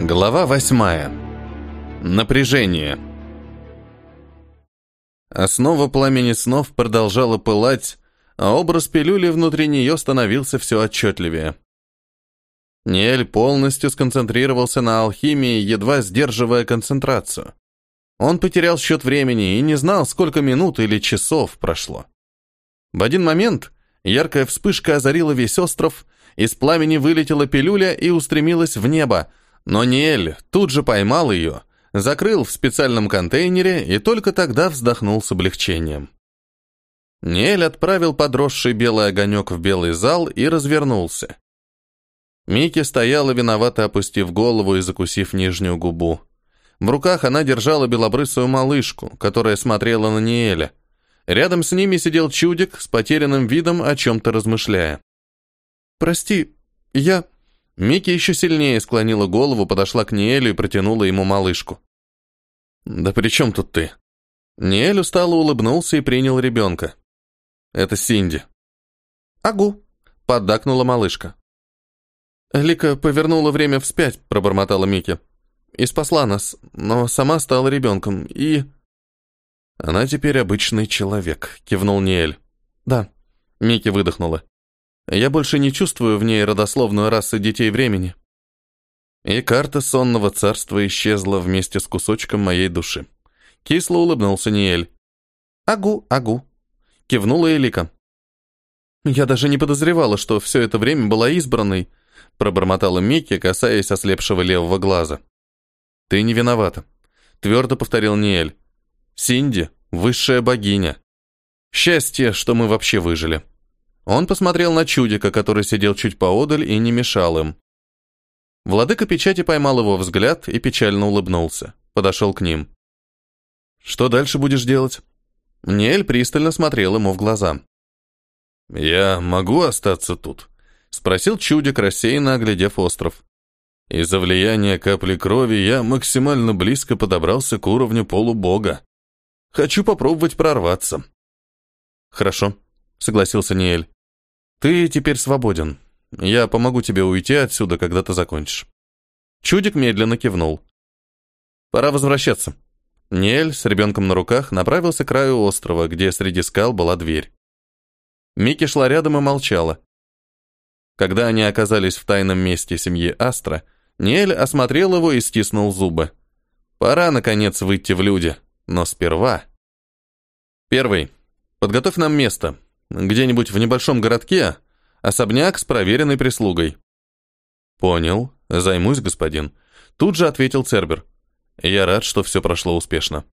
Глава восьмая. Напряжение. Основа пламени снов продолжала пылать, а образ пилюли внутри нее становился все отчетливее. Ниэль полностью сконцентрировался на алхимии, едва сдерживая концентрацию. Он потерял счет времени и не знал, сколько минут или часов прошло. В один момент яркая вспышка озарила весь остров, из пламени вылетела пилюля и устремилась в небо, но Ниэль тут же поймал ее, закрыл в специальном контейнере и только тогда вздохнул с облегчением. Ниэль отправил подросший белый огонек в белый зал и развернулся. Микки стояла виновато, опустив голову и закусив нижнюю губу. В руках она держала белобрысую малышку, которая смотрела на Ниэля. Рядом с ними сидел чудик с потерянным видом, о чем-то размышляя. «Прости, я...» Микки еще сильнее склонила голову, подошла к Ниэлю и протянула ему малышку. «Да при чем тут ты?» Ниэль устало улыбнулся и принял ребенка. «Это Синди». «Агу», — поддакнула малышка. «Лика повернула время вспять», — пробормотала Микки. «И спасла нас, но сама стала ребенком, и...» «Она теперь обычный человек», — кивнул Ниэль. «Да», — Микки выдохнула. Я больше не чувствую в ней родословную расы детей времени. И карта сонного царства исчезла вместе с кусочком моей души. Кисло улыбнулся Ниэль. «Агу, агу», — кивнула Элика. «Я даже не подозревала, что все это время была избранной», — пробормотала Микки, касаясь ослепшего левого глаза. «Ты не виновата», — твердо повторил Ниэль. «Синди — высшая богиня. Счастье, что мы вообще выжили». Он посмотрел на чудика, который сидел чуть поодаль и не мешал им. Владыка печати поймал его взгляд и печально улыбнулся. Подошел к ним. «Что дальше будешь делать?» Ниэль пристально смотрел ему в глаза. «Я могу остаться тут?» — спросил чудик, рассеянно оглядев остров. Из-за влияния капли крови я максимально близко подобрался к уровню полубога. Хочу попробовать прорваться. «Хорошо», — согласился Ниэль. Ты теперь свободен. Я помогу тебе уйти отсюда, когда ты закончишь. Чудик медленно кивнул. Пора возвращаться. Нель с ребенком на руках направился к краю острова, где среди скал была дверь. Микки шла рядом и молчала. Когда они оказались в тайном месте семьи Астра, Нель осмотрел его и стиснул зубы. Пора, наконец, выйти в люди, но сперва... Первый. Подготовь нам место, где-нибудь в небольшом городке особняк с проверенной прислугой. Понял, займусь, господин. Тут же ответил Цербер. Я рад, что все прошло успешно.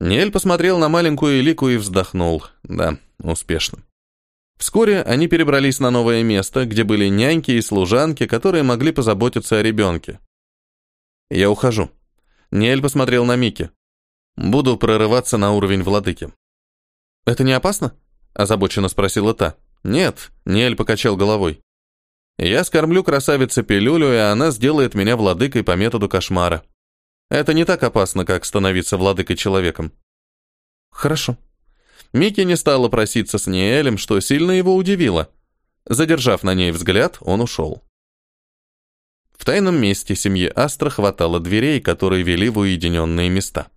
Нель посмотрел на маленькую Элику и вздохнул. Да, успешно. Вскоре они перебрались на новое место, где были няньки и служанки, которые могли позаботиться о ребенке. «Я ухожу». Нель посмотрел на Мики. «Буду прорываться на уровень владыки». «Это не опасно?» Озабоченно спросила та. Нет, Нель покачал головой. Я скормлю красавице пилюлю, и она сделает меня владыкой по методу кошмара. Это не так опасно, как становиться владыкой человеком. Хорошо. Микки не стала проситься с Ниэлем, что сильно его удивило. Задержав на ней взгляд, он ушел. В тайном месте семьи Астра хватало дверей, которые вели в уединенные места.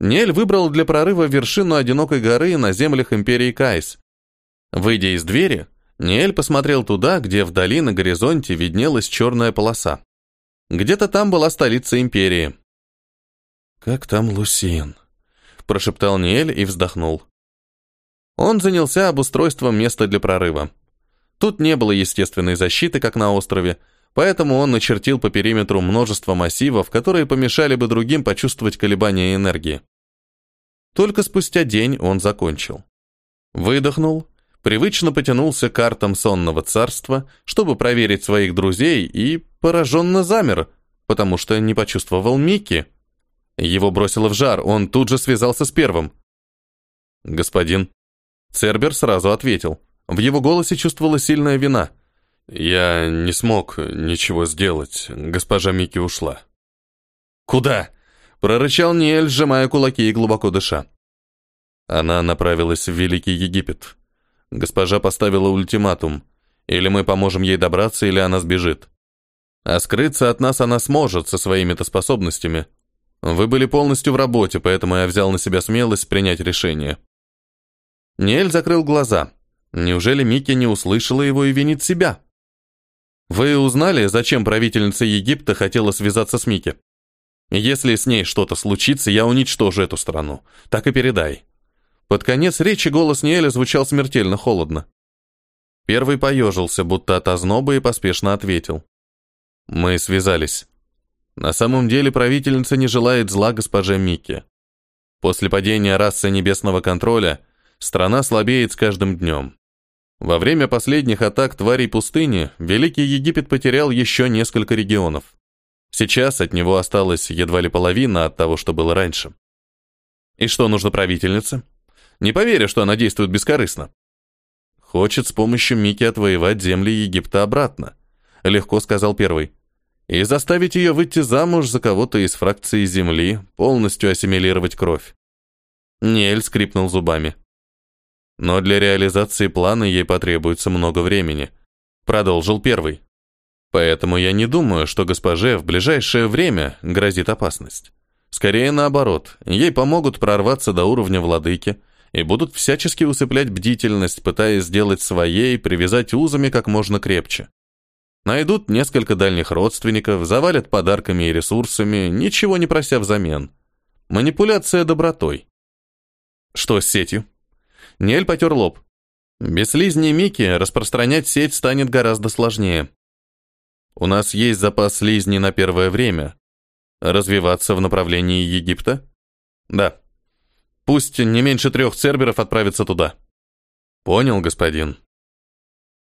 Нель выбрал для прорыва вершину одинокой горы на землях империи Кайс. Выйдя из двери, Нель посмотрел туда, где вдали на горизонте виднелась черная полоса. Где-то там была столица империи. «Как там Лусин?» – прошептал Ниэль и вздохнул. Он занялся обустройством места для прорыва. Тут не было естественной защиты, как на острове, поэтому он начертил по периметру множество массивов, которые помешали бы другим почувствовать колебания энергии. Только спустя день он закончил. Выдохнул, привычно потянулся к картам сонного царства, чтобы проверить своих друзей, и пораженно замер, потому что не почувствовал Микки. Его бросило в жар, он тут же связался с первым. «Господин». Цербер сразу ответил. В его голосе чувствовалась сильная вина. «Я не смог ничего сделать. Госпожа Микки ушла». «Куда?» Прорычал Ниэль, сжимая кулаки и глубоко дыша. Она направилась в Великий Египет. Госпожа поставила ультиматум. Или мы поможем ей добраться, или она сбежит. А скрыться от нас она сможет со своими-то способностями. Вы были полностью в работе, поэтому я взял на себя смелость принять решение. Ниэль закрыл глаза. Неужели Микки не услышала его и винит себя? Вы узнали, зачем правительница Египта хотела связаться с Микки? Если с ней что-то случится, я уничтожу эту страну. Так и передай. Под конец речи голос Ниэля звучал смертельно холодно. Первый поежился, будто от озноба, и поспешно ответил. Мы связались. На самом деле правительница не желает зла госпоже Микки. После падения расы небесного контроля страна слабеет с каждым днем. Во время последних атак тварей пустыни Великий Египет потерял еще несколько регионов. Сейчас от него осталась едва ли половина от того, что было раньше. И что нужно правительнице? Не поверю, что она действует бескорыстно. Хочет с помощью Мики отвоевать земли Египта обратно, легко сказал первый и заставить ее выйти замуж за кого-то из фракции Земли, полностью ассимилировать кровь. Ниэль скрипнул зубами. Но для реализации плана ей потребуется много времени. Продолжил первый. Поэтому я не думаю, что госпоже в ближайшее время грозит опасность. Скорее наоборот, ей помогут прорваться до уровня владыки и будут всячески усыплять бдительность, пытаясь сделать своей, привязать узами как можно крепче. Найдут несколько дальних родственников, завалят подарками и ресурсами, ничего не прося взамен. Манипуляция добротой. Что с сетью? Нель потер лоб. Без слизни Мики распространять сеть станет гораздо сложнее. У нас есть запас слизни на первое время. Развиваться в направлении Египта? Да. Пусть не меньше трех церберов отправятся туда. Понял, господин.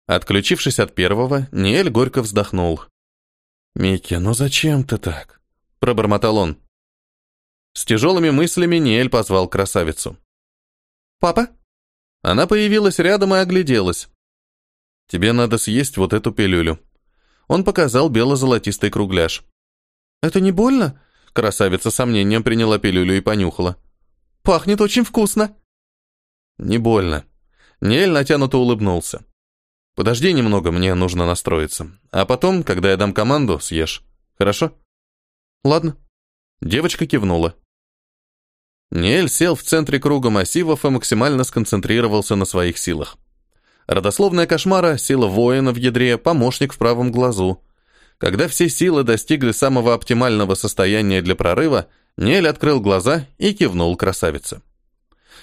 Отключившись от первого, Ниэль горько вздохнул. «Микки, ну зачем ты так?» – пробормотал он. С тяжелыми мыслями Ниэль позвал красавицу. «Папа?» Она появилась рядом и огляделась. «Тебе надо съесть вот эту пилюлю». Он показал бело-золотистый кругляш. «Это не больно?» Красавица сомнением приняла пилюлю и понюхала. «Пахнет очень вкусно». «Не больно». Ниэль натянуто улыбнулся. Подожди немного, мне нужно настроиться. А потом, когда я дам команду, съешь. Хорошо? Ладно. Девочка кивнула. Ниэль сел в центре круга массивов и максимально сконцентрировался на своих силах. Родословная кошмара, сила воина в ядре, помощник в правом глазу. Когда все силы достигли самого оптимального состояния для прорыва, Ниэль открыл глаза и кивнул красавице.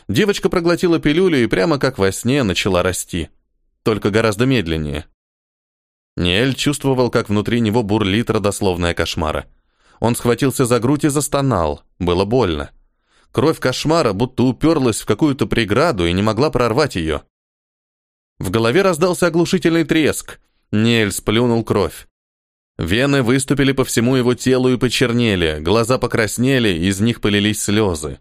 Девочка проглотила пилюлю и прямо как во сне начала расти только гораздо медленнее. Ниэль чувствовал, как внутри него бурлит родословная кошмара. Он схватился за грудь и застонал. Было больно. Кровь кошмара будто уперлась в какую-то преграду и не могла прорвать ее. В голове раздался оглушительный треск. Ниэль сплюнул кровь. Вены выступили по всему его телу и почернели, глаза покраснели, из них полились слезы.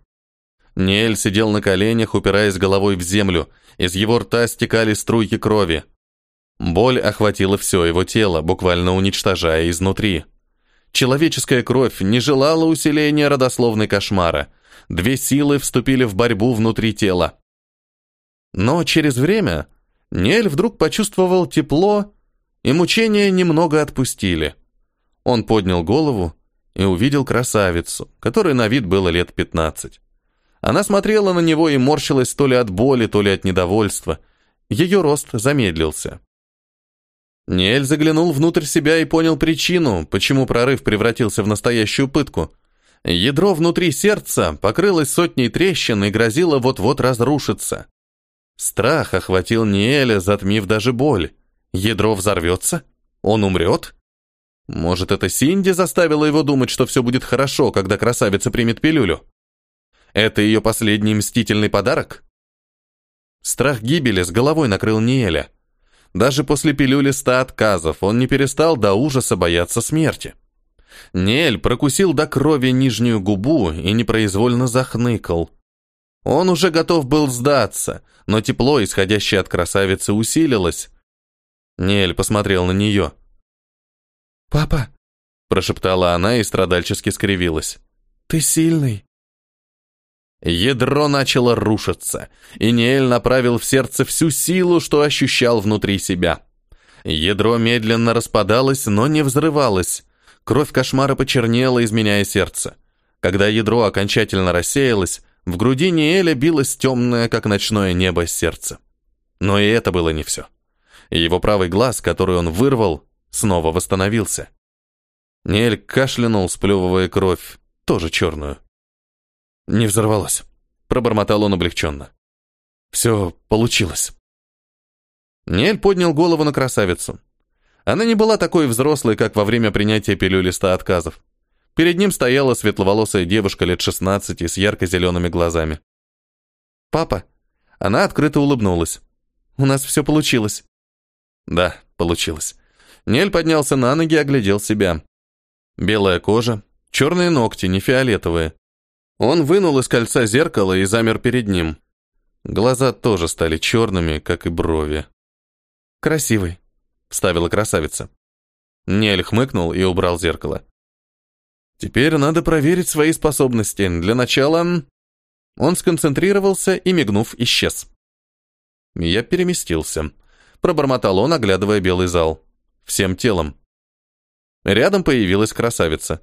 Ниэль сидел на коленях, упираясь головой в землю. Из его рта стекали струйки крови. Боль охватила все его тело, буквально уничтожая изнутри. Человеческая кровь не желала усиления родословной кошмара. Две силы вступили в борьбу внутри тела. Но через время Нель вдруг почувствовал тепло, и мучения немного отпустили. Он поднял голову и увидел красавицу, которой на вид было лет пятнадцать. Она смотрела на него и морщилась то ли от боли, то ли от недовольства. Ее рост замедлился. Ниэль заглянул внутрь себя и понял причину, почему прорыв превратился в настоящую пытку. Ядро внутри сердца покрылось сотней трещин и грозило вот-вот разрушиться. Страх охватил Ниэля, затмив даже боль. Ядро взорвется? Он умрет? Может, это Синди заставила его думать, что все будет хорошо, когда красавица примет пилюлю? Это ее последний мстительный подарок? Страх гибели с головой накрыл Ниэля. Даже после пилюли ста отказов он не перестал до ужаса бояться смерти. Ниэль прокусил до крови нижнюю губу и непроизвольно захныкал. Он уже готов был сдаться, но тепло, исходящее от красавицы, усилилось. Ниэль посмотрел на нее. «Папа», — прошептала она и страдальчески скривилась, — «ты сильный». Ядро начало рушиться, и Ниэль направил в сердце всю силу, что ощущал внутри себя. Ядро медленно распадалось, но не взрывалось. Кровь кошмара почернела, изменяя сердце. Когда ядро окончательно рассеялось, в груди Ниэля билось темное, как ночное небо, сердце. Но и это было не все. Его правый глаз, который он вырвал, снова восстановился. Ниэль кашлянул, сплевывая кровь, тоже черную. «Не взорвалось», — пробормотал он облегченно. «Все получилось». Ниэль поднял голову на красавицу. Она не была такой взрослой, как во время принятия пилюлиста отказов. Перед ним стояла светловолосая девушка лет 16 с ярко-зелеными глазами. «Папа!» Она открыто улыбнулась. «У нас все получилось». «Да, получилось». Нель поднялся на ноги и оглядел себя. Белая кожа, черные ногти, не фиолетовые. Он вынул из кольца зеркало и замер перед ним. Глаза тоже стали черными, как и брови. «Красивый», — вставила красавица. Нель хмыкнул и убрал зеркало. Теперь надо проверить свои способности. Для начала... Он сконцентрировался и, мигнув, исчез. Я переместился. Пробормотал он, оглядывая белый зал. Всем телом. Рядом появилась красавица.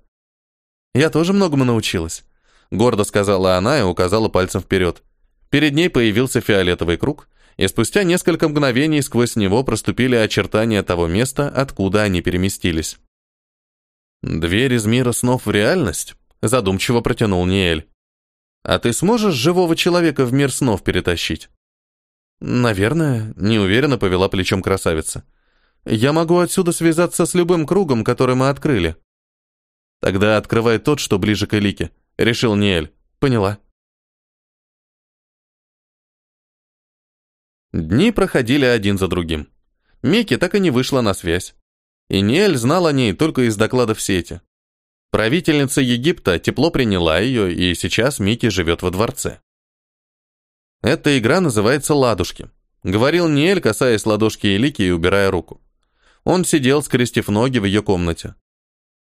«Я тоже многому научилась», — гордо сказала она и указала пальцем вперед. Перед ней появился фиолетовый круг, и спустя несколько мгновений сквозь него проступили очертания того места, откуда они переместились. «Дверь из мира снов в реальность?» — задумчиво протянул Ниэль. «А ты сможешь живого человека в мир снов перетащить?» «Наверное», — неуверенно повела плечом красавица. «Я могу отсюда связаться с любым кругом, который мы открыли». «Тогда открывай тот, что ближе к Элике», — решил Ниэль. «Поняла». Дни проходили один за другим. Микки так и не вышла на связь. И Ниэль знал о ней только из докладов сети. Правительница Египта тепло приняла ее, и сейчас Микки живет во дворце. Эта игра называется «Ладушки», — говорил Ниэль, касаясь ладошки Элики и убирая руку. Он сидел, скрестив ноги в ее комнате.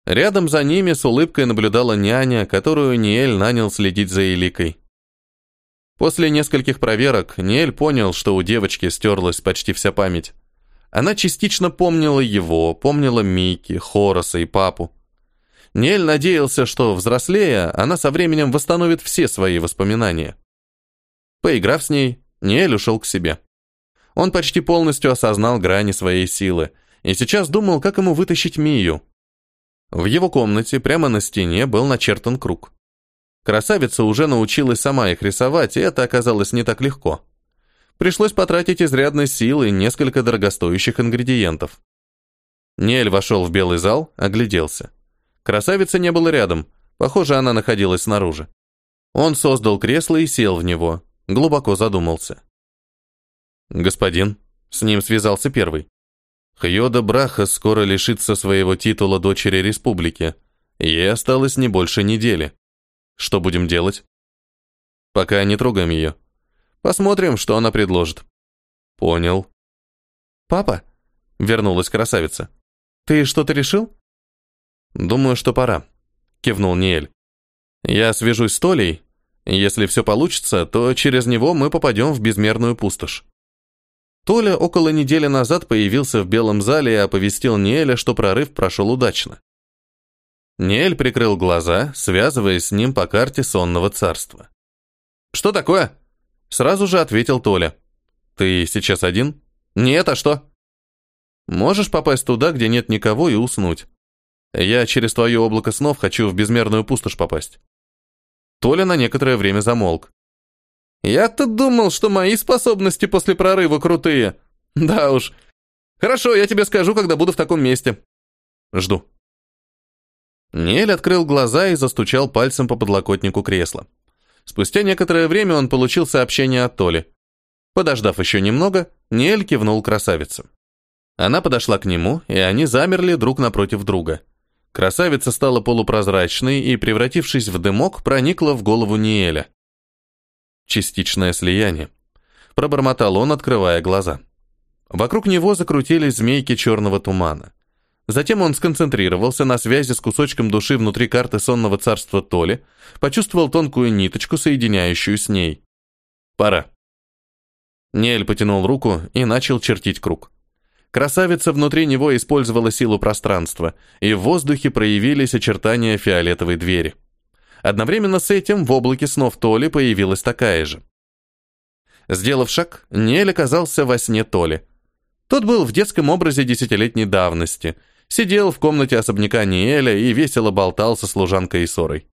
Рядом за ними с улыбкой наблюдала няня, которую Ниэль нанял следить за Эликой. После нескольких проверок Ниэль понял, что у девочки стерлась почти вся память. Она частично помнила его, помнила Микки, Хороса и папу. Нель надеялся, что, взрослея, она со временем восстановит все свои воспоминания. Поиграв с ней, Нель ушел к себе. Он почти полностью осознал грани своей силы и сейчас думал, как ему вытащить Мию. В его комнате прямо на стене был начертан круг. Красавица уже научилась сама их рисовать, и это оказалось не так легко. Пришлось потратить изрядной силы и несколько дорогостоящих ингредиентов. Нель вошел в белый зал, огляделся. Красавицы не было рядом, похоже, она находилась снаружи. Он создал кресло и сел в него, глубоко задумался. «Господин», — с ним связался первый. «Хьода Браха скоро лишится своего титула дочери республики. Ей осталось не больше недели. Что будем делать?» «Пока не трогаем ее. Посмотрим, что она предложит. Понял. Папа, вернулась красавица. Ты что-то решил? Думаю, что пора, кивнул Ниэль. Я свяжусь с Толей. Если все получится, то через него мы попадем в безмерную пустошь. Толя около недели назад появился в белом зале и оповестил Ниэля, что прорыв прошел удачно. Ниэль прикрыл глаза, связываясь с ним по карте сонного царства. «Что такое?» Сразу же ответил Толя. «Ты сейчас один?» «Нет, а что?» «Можешь попасть туда, где нет никого, и уснуть. Я через твое облако снов хочу в безмерную пустошь попасть». Толя на некоторое время замолк. «Я-то думал, что мои способности после прорыва крутые. Да уж. Хорошо, я тебе скажу, когда буду в таком месте. Жду». Нель открыл глаза и застучал пальцем по подлокотнику кресла. Спустя некоторое время он получил сообщение от Толи. Подождав еще немного, Ниэль кивнул красавице. Она подошла к нему, и они замерли друг напротив друга. Красавица стала полупрозрачной и, превратившись в дымок, проникла в голову Ниэля. Частичное слияние. Пробормотал он, открывая глаза. Вокруг него закрутились змейки черного тумана. Затем он сконцентрировался на связи с кусочком души внутри карты сонного царства Толи, почувствовал тонкую ниточку, соединяющую с ней. Пора. Нель потянул руку и начал чертить круг. Красавица внутри него использовала силу пространства, и в воздухе проявились очертания фиолетовой двери. Одновременно с этим в облаке снов Толи появилась такая же. Сделав шаг, Ниэль оказался во сне Толи. Тот был в детском образе десятилетней давности, сидел в комнате особняка Ниэля и весело болтал со служанкой Исорой.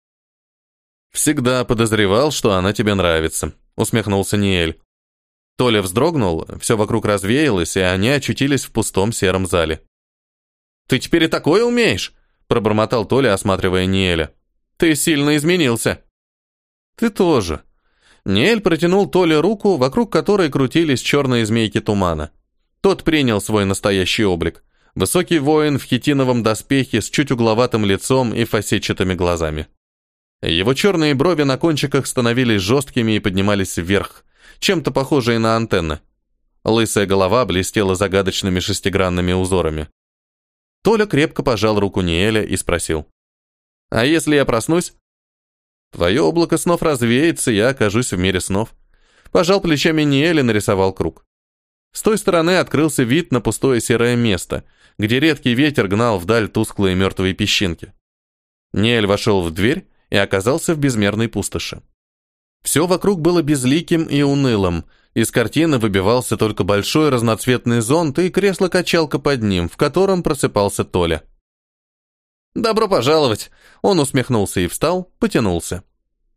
«Всегда подозревал, что она тебе нравится», — усмехнулся Ниэль. Толя вздрогнул, все вокруг развеялось, и они очутились в пустом сером зале. «Ты теперь и такое умеешь?» – пробормотал Толя, осматривая Ниэля. «Ты сильно изменился». «Ты тоже». Ниэль протянул Толе руку, вокруг которой крутились черные змейки тумана. Тот принял свой настоящий облик. Высокий воин в хитиновом доспехе с чуть угловатым лицом и фасетчатыми глазами. Его черные брови на кончиках становились жесткими и поднимались вверх, чем-то похожие на антенны. Лысая голова блестела загадочными шестигранными узорами. Толя крепко пожал руку Ниэля и спросил. «А если я проснусь?» «Твое облако снов развеется, я окажусь в мире снов». Пожал плечами Ниэль и нарисовал круг. С той стороны открылся вид на пустое серое место, где редкий ветер гнал вдаль тусклые мертвые песчинки. Ниэль вошел в дверь и оказался в безмерной пустоши. Все вокруг было безликим и унылым. Из картины выбивался только большой разноцветный зонт и кресло-качалка под ним, в котором просыпался Толя. «Добро пожаловать!» Он усмехнулся и встал, потянулся.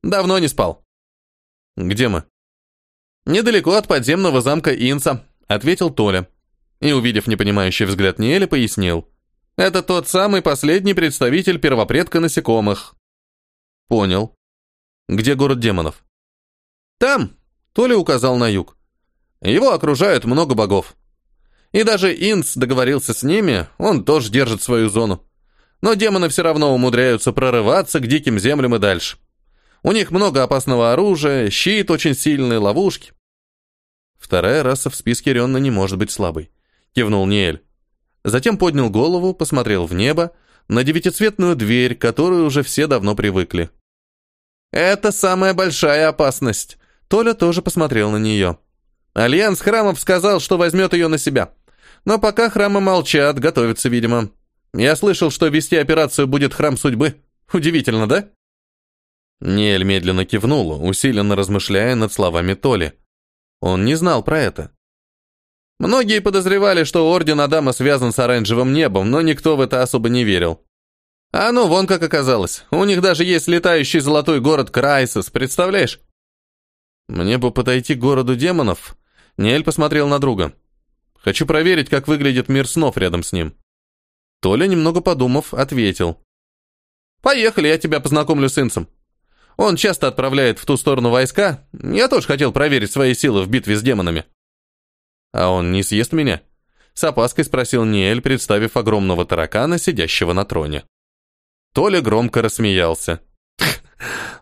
«Давно не спал». «Где мы?» «Недалеко от подземного замка Инца», — ответил Толя. И, увидев непонимающий взгляд Ниэля, пояснил. «Это тот самый последний представитель первопредка насекомых». «Понял. Где город демонов?» Там, Толя указал на юг. Его окружают много богов. И даже Инц договорился с ними, он тоже держит свою зону. Но демоны все равно умудряются прорываться к диким землям и дальше. У них много опасного оружия, щит очень сильный, ловушки. Вторая раса в списке Ренна не может быть слабой, кивнул Ниэль. Затем поднял голову, посмотрел в небо, на девятицветную дверь, к которой уже все давно привыкли. Это самая большая опасность, Толя тоже посмотрел на нее. Альянс храмов сказал, что возьмет ее на себя. Но пока храмы молчат, готовятся, видимо. Я слышал, что вести операцию будет храм судьбы. Удивительно, да? Нель медленно кивнула, усиленно размышляя над словами Толи. Он не знал про это. Многие подозревали, что Орден Адама связан с оранжевым небом, но никто в это особо не верил. А ну, вон как оказалось. У них даже есть летающий золотой город Крайсис, представляешь? Мне бы подойти к городу демонов. Ниэль посмотрел на друга. Хочу проверить, как выглядит мир снов рядом с ним. Толя, немного подумав, ответил. «Поехали, я тебя познакомлю с Инцем. Он часто отправляет в ту сторону войска. Я тоже хотел проверить свои силы в битве с демонами». «А он не съест меня?» С опаской спросил Ниэль, представив огромного таракана, сидящего на троне. Толя громко рассмеялся.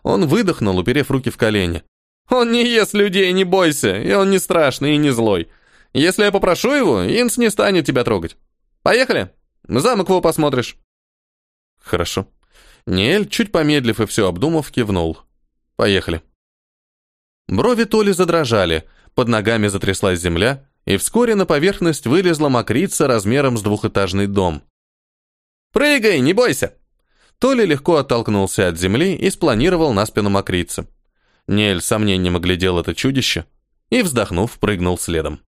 Он выдохнул, уперев руки в колени. Он не ест людей, не бойся, и он не страшный и не злой. Если я попрошу его, Инс не станет тебя трогать. Поехали. Замок его посмотришь. Хорошо. Ниэль, чуть помедлив и все обдумав, кивнул. Поехали. Брови Толи задрожали, под ногами затряслась земля, и вскоре на поверхность вылезла мокрица размером с двухэтажный дом. «Прыгай, не бойся!» Толи легко оттолкнулся от земли и спланировал на спину мокрицы. Нель сомнением оглядел это чудище и, вздохнув, прыгнул следом.